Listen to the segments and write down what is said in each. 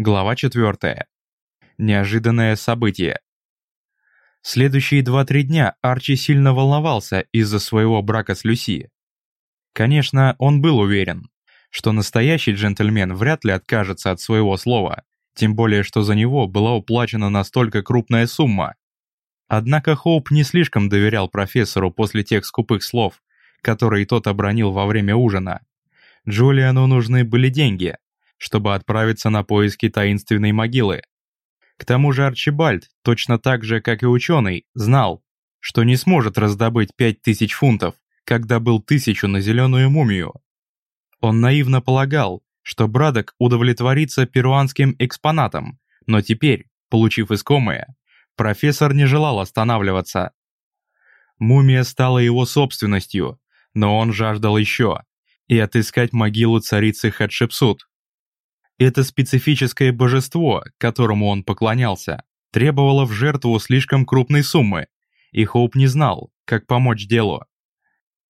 Глава 4. Неожиданное событие. Следующие 2-3 дня Арчи сильно волновался из-за своего брака с Люси. Конечно, он был уверен, что настоящий джентльмен вряд ли откажется от своего слова, тем более что за него была уплачена настолько крупная сумма. Однако Хоуп не слишком доверял профессору после тех скупых слов, которые тот обронил во время ужина. Джулиану нужны были деньги, чтобы отправиться на поиски таинственной могилы. К тому же Арчибальд, точно так же, как и ученый, знал, что не сможет раздобыть пять тысяч фунтов, когда был тысячу на зеленую мумию. Он наивно полагал, что Брадок удовлетворится перуанским экспонатом, но теперь, получив искомое, профессор не желал останавливаться. Мумия стала его собственностью, но он жаждал еще, и отыскать могилу царицы Хатшепсут. Это специфическое божество, которому он поклонялся, требовало в жертву слишком крупной суммы, и Хоуп не знал, как помочь делу.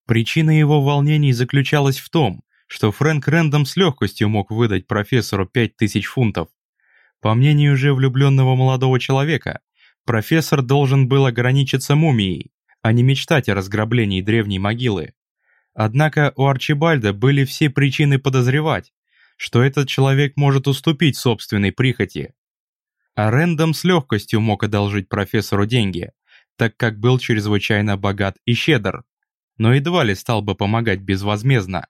Причина его волнений заключалась в том, что Фрэнк Рэндом с легкостью мог выдать профессору 5000 фунтов. По мнению уже влюбленного молодого человека, профессор должен был ограничиться мумией, а не мечтать о разграблении древней могилы. Однако у Арчибальда были все причины подозревать, что этот человек может уступить собственной прихоти. А Рэндом с легкостью мог одолжить профессору деньги, так как был чрезвычайно богат и щедр, но едва ли стал бы помогать безвозмездно.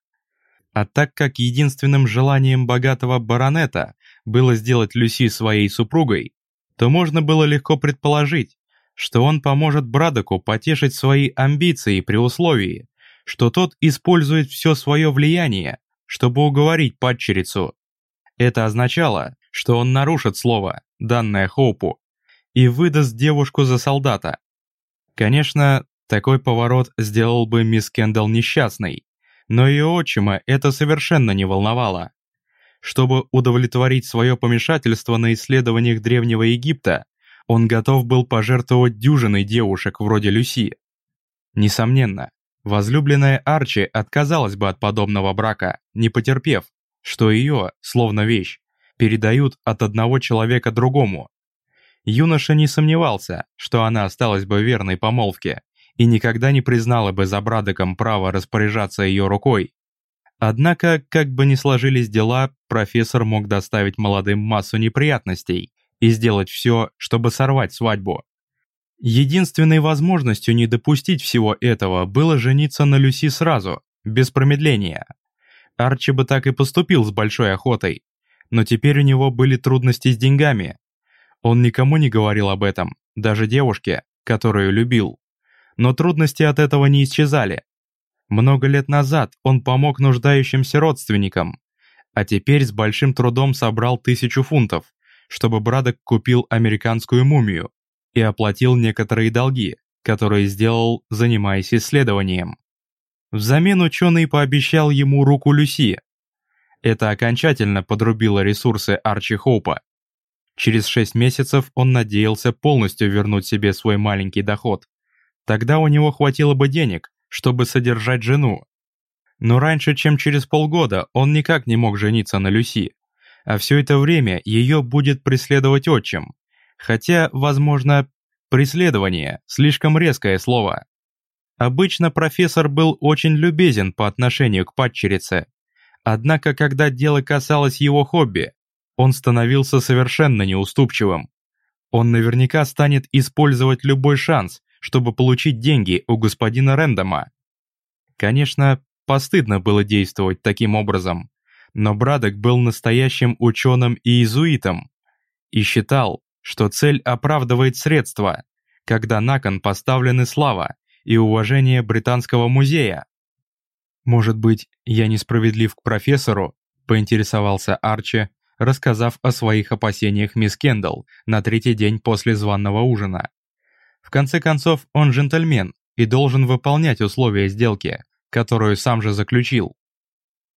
А так как единственным желанием богатого баронета было сделать Люси своей супругой, то можно было легко предположить, что он поможет Брадоку потешить свои амбиции при условии, что тот использует все свое влияние, чтобы уговорить падчерицу. Это означало, что он нарушит слово, данное Хоупу, и выдаст девушку за солдата. Конечно, такой поворот сделал бы мисс Кендалл несчастной, но ее отчима это совершенно не волновало. Чтобы удовлетворить свое помешательство на исследованиях Древнего Египта, он готов был пожертвовать дюжиной девушек вроде Люси. Несомненно, Возлюбленная Арчи отказалась бы от подобного брака, не потерпев, что ее, словно вещь, передают от одного человека другому. Юноша не сомневался, что она осталась бы верной помолвке и никогда не признала бы за Брадоком право распоряжаться ее рукой. Однако, как бы ни сложились дела, профессор мог доставить молодым массу неприятностей и сделать все, чтобы сорвать свадьбу. Единственной возможностью не допустить всего этого было жениться на Люси сразу, без промедления. Арчи бы так и поступил с большой охотой, но теперь у него были трудности с деньгами. Он никому не говорил об этом, даже девушке, которую любил. Но трудности от этого не исчезали. Много лет назад он помог нуждающимся родственникам, а теперь с большим трудом собрал тысячу фунтов, чтобы Брадок купил американскую мумию, и оплатил некоторые долги, которые сделал, занимаясь исследованием. Взамен ученый пообещал ему руку Люси. Это окончательно подрубило ресурсы Арчи Хоупа. Через шесть месяцев он надеялся полностью вернуть себе свой маленький доход. Тогда у него хватило бы денег, чтобы содержать жену. Но раньше, чем через полгода, он никак не мог жениться на Люси. А все это время ее будет преследовать отчим, Хотя, возможно, преследование – слишком резкое слово. Обычно профессор был очень любезен по отношению к падчерице. Однако, когда дело касалось его хобби, он становился совершенно неуступчивым. Он наверняка станет использовать любой шанс, чтобы получить деньги у господина Рэндома. Конечно, постыдно было действовать таким образом, но Брадок был настоящим ученым и иезуитом и считал, что цель оправдывает средства, когда на кон поставлены слава и уважение Британского музея. «Может быть, я несправедлив к профессору?» – поинтересовался Арчи, рассказав о своих опасениях мисс Кендалл на третий день после званного ужина. В конце концов, он джентльмен и должен выполнять условия сделки, которую сам же заключил.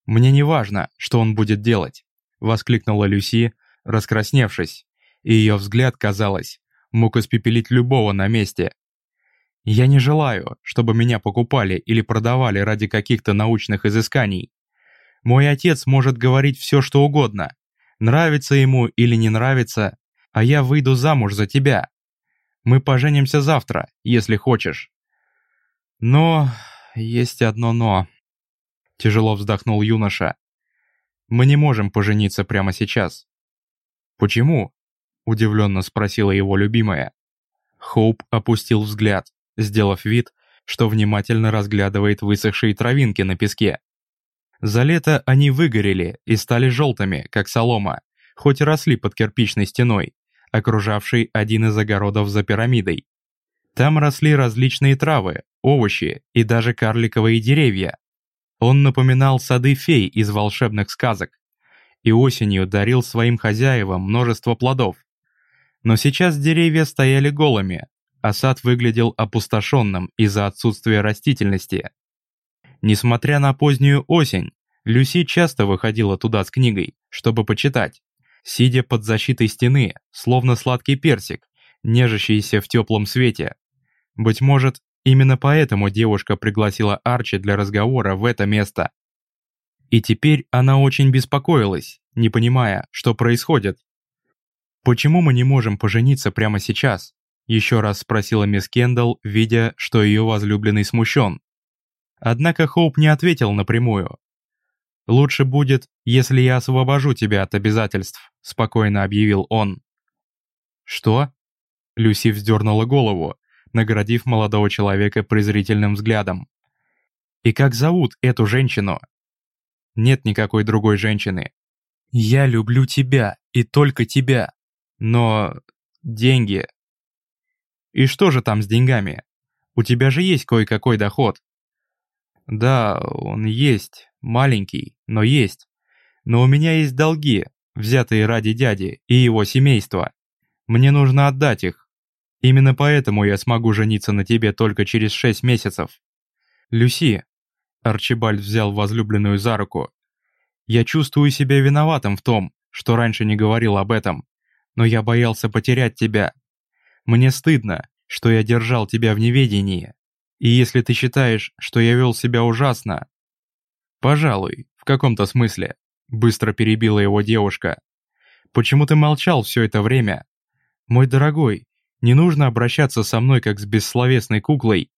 «Мне не важно, что он будет делать», — воскликнула Люси, раскрасневшись и ее взгляд, казалось, мог испепелить любого на месте. Я не желаю, чтобы меня покупали или продавали ради каких-то научных изысканий. Мой отец может говорить все, что угодно, Нравится ему или не нравится, а я выйду замуж за тебя. Мы поженимся завтра, если хочешь. Но есть одно «но». Тяжело вздохнул юноша. Мы не можем пожениться прямо сейчас. Почему? Удивленно спросила его любимая. Хоуп опустил взгляд, сделав вид, что внимательно разглядывает высохшие травинки на песке. За лето они выгорели и стали желтыми, как солома, хоть и росли под кирпичной стеной, окружавшей один из огородов за пирамидой. Там росли различные травы, овощи и даже карликовые деревья. Он напоминал сады фей из волшебных сказок и осенью дарил своим хозяевам множество плодов. Но сейчас деревья стояли голыми, а сад выглядел опустошенным из-за отсутствия растительности. Несмотря на позднюю осень, Люси часто выходила туда с книгой, чтобы почитать, сидя под защитой стены, словно сладкий персик, нежащийся в теплом свете. Быть может, именно поэтому девушка пригласила Арчи для разговора в это место. И теперь она очень беспокоилась, не понимая, что происходит. «Почему мы не можем пожениться прямо сейчас?» Еще раз спросила мисс Кендалл, видя, что ее возлюбленный смущен. Однако Хоуп не ответил напрямую. «Лучше будет, если я освобожу тебя от обязательств», — спокойно объявил он. «Что?» Люси вздернула голову, наградив молодого человека презрительным взглядом. «И как зовут эту женщину?» «Нет никакой другой женщины. Я люблю тебя, и только тебя. Но... деньги... И что же там с деньгами? У тебя же есть кое-какой доход. Да, он есть, маленький, но есть. Но у меня есть долги, взятые ради дяди и его семейства. Мне нужно отдать их. Именно поэтому я смогу жениться на тебе только через шесть месяцев. Люси, Арчибальд взял возлюбленную за руку. Я чувствую себя виноватым в том, что раньше не говорил об этом, но я боялся потерять тебя. Мне стыдно, что я держал тебя в неведении. И если ты считаешь, что я вел себя ужасно... Пожалуй, в каком-то смысле, быстро перебила его девушка. Почему ты молчал все это время? Мой дорогой, не нужно обращаться со мной как с бессловесной куклой.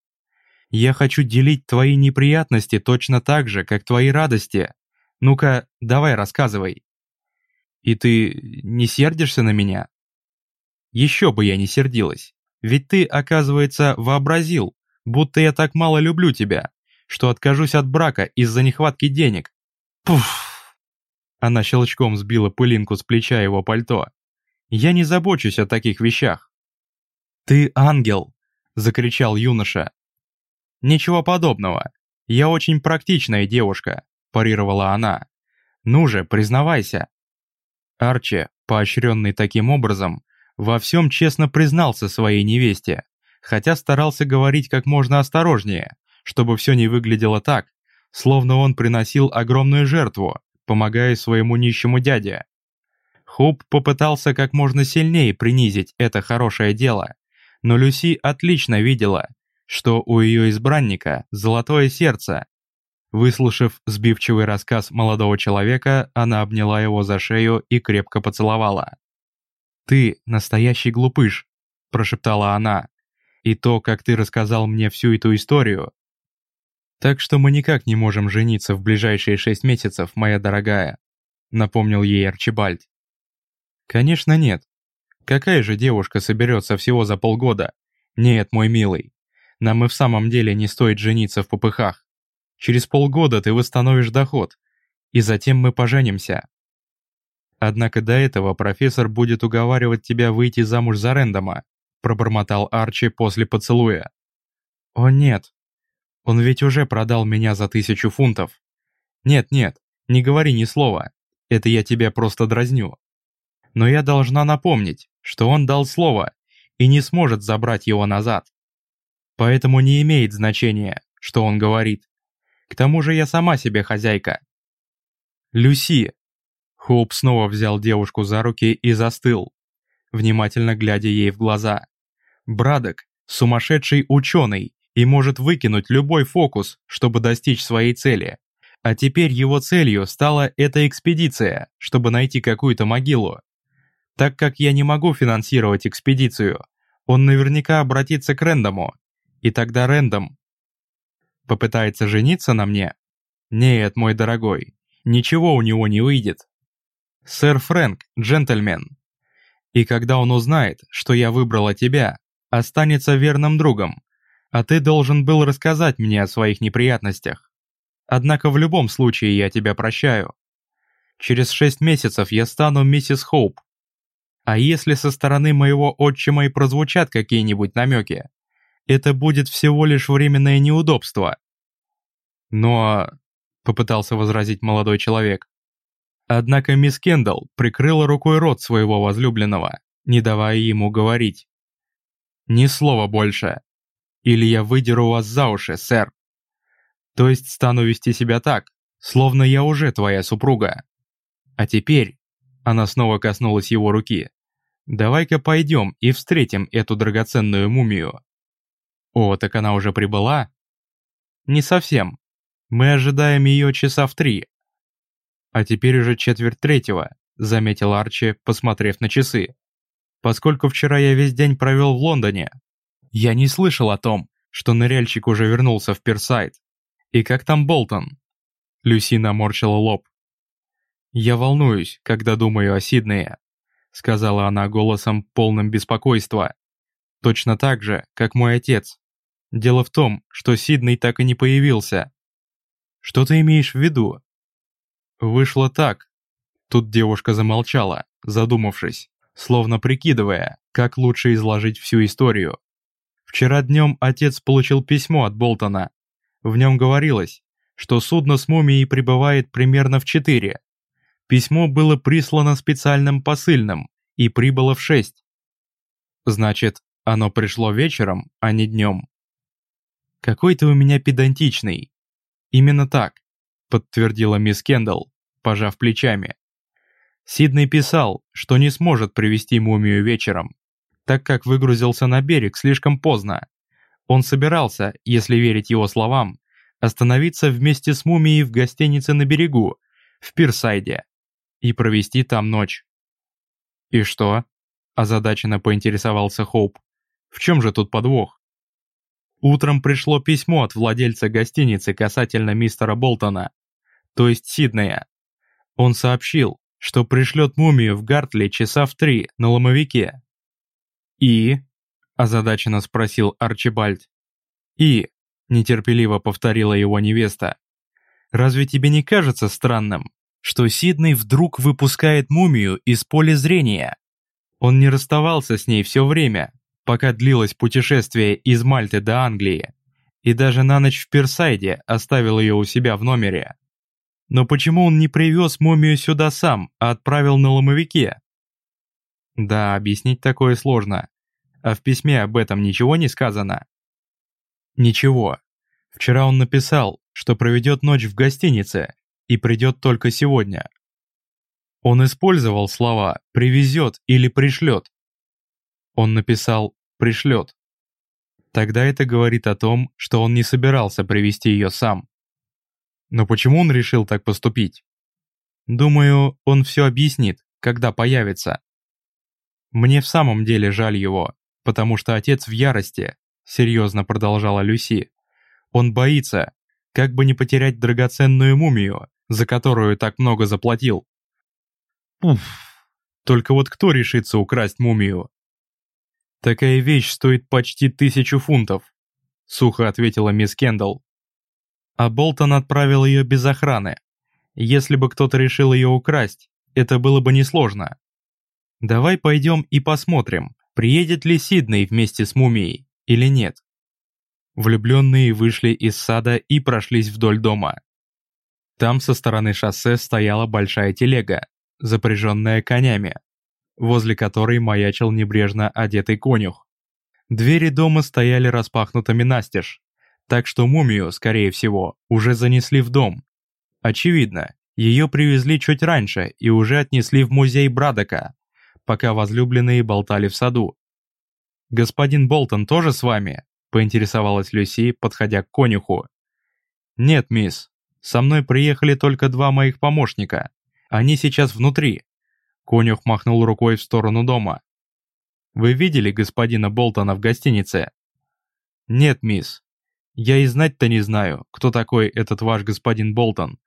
Я хочу делить твои неприятности точно так же, как твои радости. Ну-ка, давай рассказывай. И ты не сердишься на меня? Еще бы я не сердилась. Ведь ты, оказывается, вообразил, будто я так мало люблю тебя, что откажусь от брака из-за нехватки денег. Пуф! Она щелчком сбила пылинку с плеча его пальто. Я не забочусь о таких вещах. «Ты ангел!» — закричал юноша. «Ничего подобного. Я очень практичная девушка парировала она. «Ну же, признавайся!» Арчи, поощренный таким образом, во всем честно признался своей невесте, хотя старался говорить как можно осторожнее, чтобы все не выглядело так, словно он приносил огромную жертву, помогая своему нищему дяде. Хоуп попытался как можно сильнее принизить это хорошее дело, но Люси отлично видела, что у ее избранника золотое сердце, Выслушав сбивчивый рассказ молодого человека, она обняла его за шею и крепко поцеловала. «Ты настоящий глупыш», – прошептала она. «И то, как ты рассказал мне всю эту историю. Так что мы никак не можем жениться в ближайшие шесть месяцев, моя дорогая», – напомнил ей Арчибальд. «Конечно нет. Какая же девушка соберется всего за полгода? Нет, мой милый, нам и в самом деле не стоит жениться в попыхах. Через полгода ты восстановишь доход, и затем мы поженимся. Однако до этого профессор будет уговаривать тебя выйти замуж за Рэндома, пробормотал Арчи после поцелуя. О нет, он ведь уже продал меня за тысячу фунтов. Нет-нет, не говори ни слова, это я тебя просто дразню. Но я должна напомнить, что он дал слово и не сможет забрать его назад. Поэтому не имеет значения, что он говорит. К тому же я сама себе хозяйка. Люси. Хоуп снова взял девушку за руки и застыл, внимательно глядя ей в глаза. Брадок — сумасшедший ученый и может выкинуть любой фокус, чтобы достичь своей цели. А теперь его целью стала эта экспедиция, чтобы найти какую-то могилу. Так как я не могу финансировать экспедицию, он наверняка обратится к Рэндому, и тогда Рэндом попытается жениться на мне? Нет, мой дорогой, ничего у него не выйдет. Сэр Фрэнк, джентльмен. И когда он узнает, что я выбрала тебя, останется верным другом, а ты должен был рассказать мне о своих неприятностях. Однако в любом случае я тебя прощаю. Через шесть месяцев я стану миссис Хоуп. А если со стороны моего отчима и прозвучат какие-нибудь намеки, это будет всего лишь временное неудобство. Но... Попытался возразить молодой человек. Однако мисс Кендалл прикрыла рукой рот своего возлюбленного, не давая ему говорить. «Ни слова больше. Или я выдеру вас за уши, сэр. То есть стану вести себя так, словно я уже твоя супруга. А теперь...» Она снова коснулась его руки. «Давай-ка пойдем и встретим эту драгоценную мумию». «О, так она уже прибыла?» «Не совсем. Мы ожидаем ее часа в три». «А теперь уже четверть третьего», — заметил Арчи, посмотрев на часы. «Поскольку вчера я весь день провел в Лондоне, я не слышал о том, что ныряльщик уже вернулся в Пирсайд. «И как там Болтон?» Люси наморщила лоб. «Я волнуюсь, когда думаю о Сиднее», сказала она голосом полным беспокойства. «Точно так же, как мой отец. Дело в том, что Сидней так и не появился». «Что ты имеешь в виду?» «Вышло так». Тут девушка замолчала, задумавшись, словно прикидывая, как лучше изложить всю историю. Вчера днем отец получил письмо от Болтона, в нем говорилось, что судно с мумией прибывает примерно в 4. Письмо было прислано специальным посыльным и прибыло в 6. Значит, оно пришло вечером, а не днем. Какой ты у меня педантичный. Именно так, подтвердила мисс Кендалл, пожав плечами. Сиднey писал, что не сможет привести мумию вечером, так как выгрузился на берег слишком поздно. Он собирался, если верить его словам, остановиться вместе с мумией в гостинице на берегу, в Пирсайде, и провести там ночь. «И что?» – озадаченно поинтересовался Хоуп. «В чем же тут подвох?» Утром пришло письмо от владельца гостиницы касательно мистера Болтона, то есть Сиднея. Он сообщил, что пришлет мумию в Гартли часа в три на ломовике. «И?» – озадаченно спросил Арчибальд. «И?» – нетерпеливо повторила его невеста. «Разве тебе не кажется странным, что Сиднey вдруг выпускает мумию из поля зрения? Он не расставался с ней все время, пока длилось путешествие из Мальты до Англии, и даже на ночь в Персайде оставил ее у себя в номере. Но почему он не привез мумию сюда сам, а отправил на ломовике? Да, объяснить такое сложно. А в письме об этом ничего не сказано? Ничего. Вчера он написал, что проведет ночь в гостинице и придет только сегодня. Он использовал слова «привезет» или «пришлет». Он написал «пришлет». Тогда это говорит о том, что он не собирался привести ее сам. Но почему он решил так поступить? Думаю, он все объяснит, когда появится. Мне в самом деле жаль его потому что отец в ярости», — серьезно продолжала Люси. «Он боится, как бы не потерять драгоценную мумию, за которую так много заплатил». «Уф, только вот кто решится украсть мумию?» «Такая вещь стоит почти тысячу фунтов», — сухо ответила мисс Кендалл. А Болтон отправил ее без охраны. Если бы кто-то решил ее украсть, это было бы несложно. Давай пойдем и посмотрим, приедет ли Сидней вместе с мумией или нет. Влюбленные вышли из сада и прошлись вдоль дома. Там со стороны шоссе стояла большая телега, запряженная конями, возле которой маячил небрежно одетый конюх. Двери дома стояли распахнутыми настежь, так что мумию, скорее всего, уже занесли в дом. Очевидно, ее привезли чуть раньше и уже отнесли в музей Брадока, пока возлюбленные болтали в саду. «Господин Болтон тоже с вами?» – поинтересовалась Люси, подходя к конюху. «Нет, мисс», – Со мной приехали только два моих помощника. Они сейчас внутри». Конюх махнул рукой в сторону дома. «Вы видели господина Болтона в гостинице?» «Нет, мисс. Я и знать-то не знаю, кто такой этот ваш господин Болтон.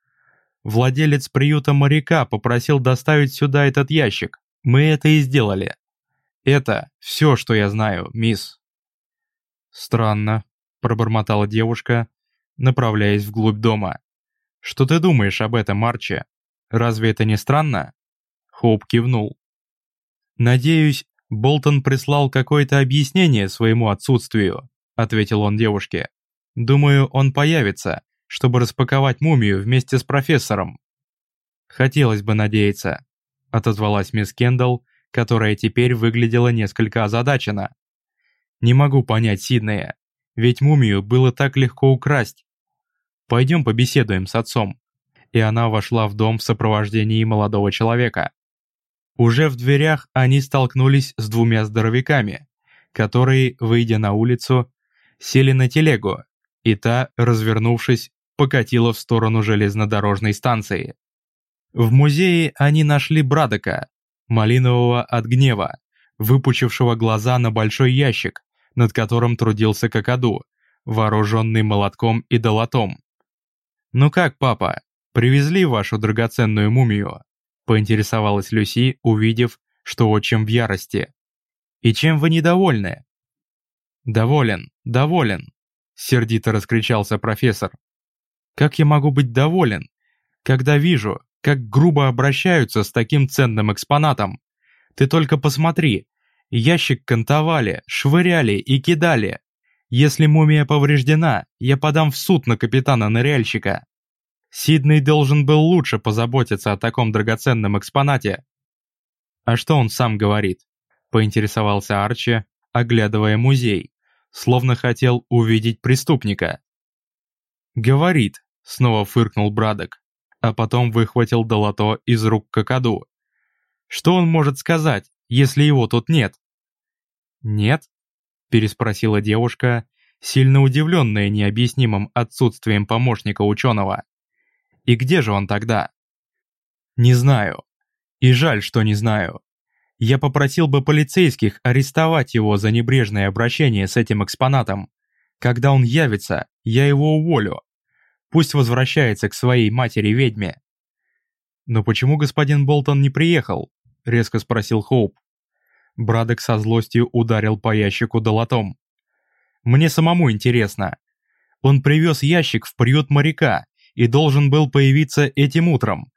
Владелец приюта моряка попросил доставить сюда этот ящик. Мы это и сделали. Это все, что я знаю, мисс». «Странно», — пробормотала девушка, направляясь вглубь дома. «Что ты думаешь об этом, Арчи? Разве это не странно?» Хоуп кивнул. «Надеюсь, Болтон прислал какое-то объяснение своему отсутствию», ответил он девушке. «Думаю, он появится, чтобы распаковать мумию вместе с профессором». «Хотелось бы надеяться», отозвалась мисс Кендалл, которая теперь выглядела несколько озадачена. «Не могу понять Сиднея, ведь мумию было так легко украсть. Пойдем побеседуем с отцом». И она вошла в дом в сопровождении молодого человека. Уже в дверях они столкнулись с двумя здоровяками, которые, выйдя на улицу, сели на телегу, и та, развернувшись, покатила в сторону железнодорожной станции. В музее они нашли Брадока, малинового от гнева, выпучившего глаза на большой ящик, над которым трудился Кокоду, вооруженный молотком и долотом. «Ну как, папа, привезли вашу драгоценную мумию?» Поинтересовалась Люси, увидев, что отчим в ярости. «И чем вы недовольны?» «Доволен, доволен», — сердито раскричался профессор. «Как я могу быть доволен, когда вижу, как грубо обращаются с таким ценным экспонатом? Ты только посмотри, ящик кантовали, швыряли и кидали. Если мумия повреждена, я подам в суд на капитана-ныряльщика». Сидней должен был лучше позаботиться о таком драгоценном экспонате. А что он сам говорит? Поинтересовался Арчи, оглядывая музей, словно хотел увидеть преступника. «Говорит», — снова фыркнул Брадок, а потом выхватил долото из рук Кокоду. «Что он может сказать, если его тут нет?» «Нет?» — переспросила девушка, сильно удивленная необъяснимым отсутствием помощника ученого. И где же он тогда? Не знаю. И жаль, что не знаю. Я попросил бы полицейских арестовать его за небрежное обращение с этим экспонатом. Когда он явится, я его уволю. Пусть возвращается к своей матери-ведьме. «Но почему господин Болтон не приехал?» — резко спросил Хоуп. Брадок со злостью ударил по ящику долотом. «Мне самому интересно. Он привез ящик в приют моряка и должен был появиться этим утром.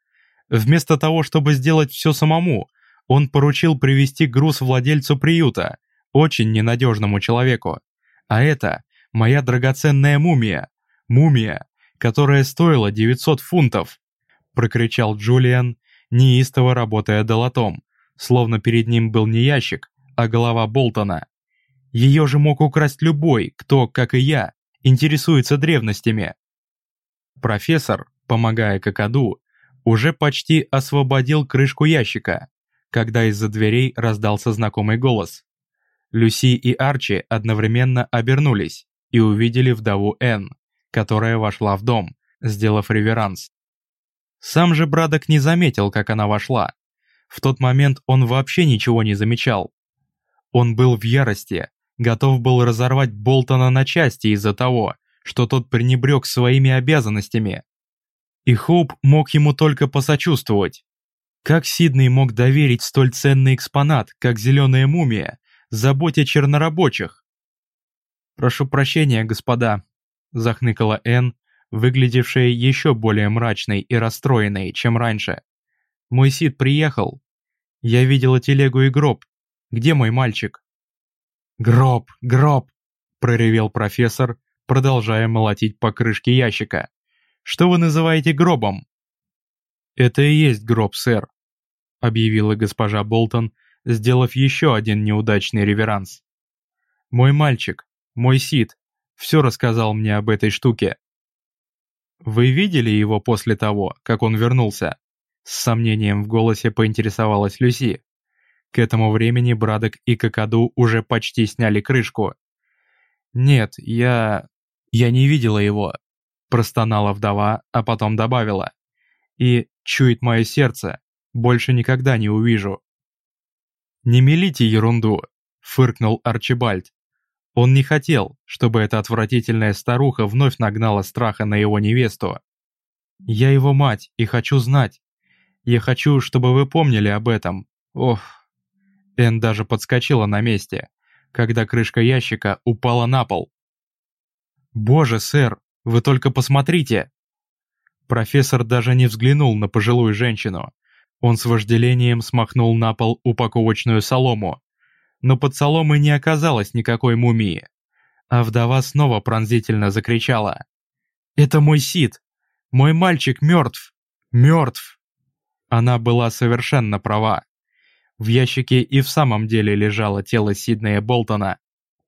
Вместо того, чтобы сделать все самому, он поручил привести груз владельцу приюта, очень ненадежному человеку. А это моя драгоценная мумия. Мумия, которая стоила 900 фунтов. Прокричал Джулиан, неистово работая долотом, словно перед ним был не ящик, а голова Болтона. Ее же мог украсть любой, кто, как и я, интересуется древностями. Профессор, помогая Кокоду, уже почти освободил крышку ящика, когда из-за дверей раздался знакомый голос. Люси и Арчи одновременно обернулись и увидели вдову Энн, которая вошла в дом, сделав реверанс. Сам же Брадок не заметил, как она вошла. В тот момент он вообще ничего не замечал. Он был в ярости, готов был разорвать Болтона на части из-за того, что тот пренебрег своими обязанностями. И Хоуп мог ему только посочувствовать. Как Сидней мог доверить столь ценный экспонат, как зеленая мумия, заботе чернорабочих? «Прошу прощения, господа», — захныкала Энн, выглядевшая еще более мрачной и расстроенной, чем раньше. «Мой Сид приехал. Я видела телегу и гроб. Где мой мальчик?» «Гроб, гроб!» — проревел профессор, продолжая молотить по крышке ящика. «Что вы называете гробом?» «Это и есть гроб, сэр», — объявила госпожа Болтон, сделав еще один неудачный реверанс. «Мой мальчик, мой Сид, все рассказал мне об этой штуке». «Вы видели его после того, как он вернулся?» С сомнением в голосе поинтересовалась Люси. К этому времени Брадок и Кокоду уже почти сняли крышку. «Нет, я... «Я не видела его», простонала вдова, а потом добавила. И, чует мое сердце, больше никогда не увижу. «Не мелите ерунду», — фыркнул Арчибальд. Он не хотел, чтобы эта отвратительная старуха вновь нагнала страха на его невесту. «Я его мать и хочу знать. Я хочу, чтобы вы помнили об этом. Ох». Энн даже подскочила на месте, когда крышка ящика упала на пол. «Боже, сэр, вы только посмотрите!» Профессор даже не взглянул на пожилую женщину. Он с вожделением смахнул на пол упаковочную солому. Но под соломой не оказалось никакой мумии. А вдова снова пронзительно закричала. «Это мой Сид! Мой мальчик мертв! Мертв!» Она была совершенно права. В ящике и в самом деле лежало тело Сиднея Болтона,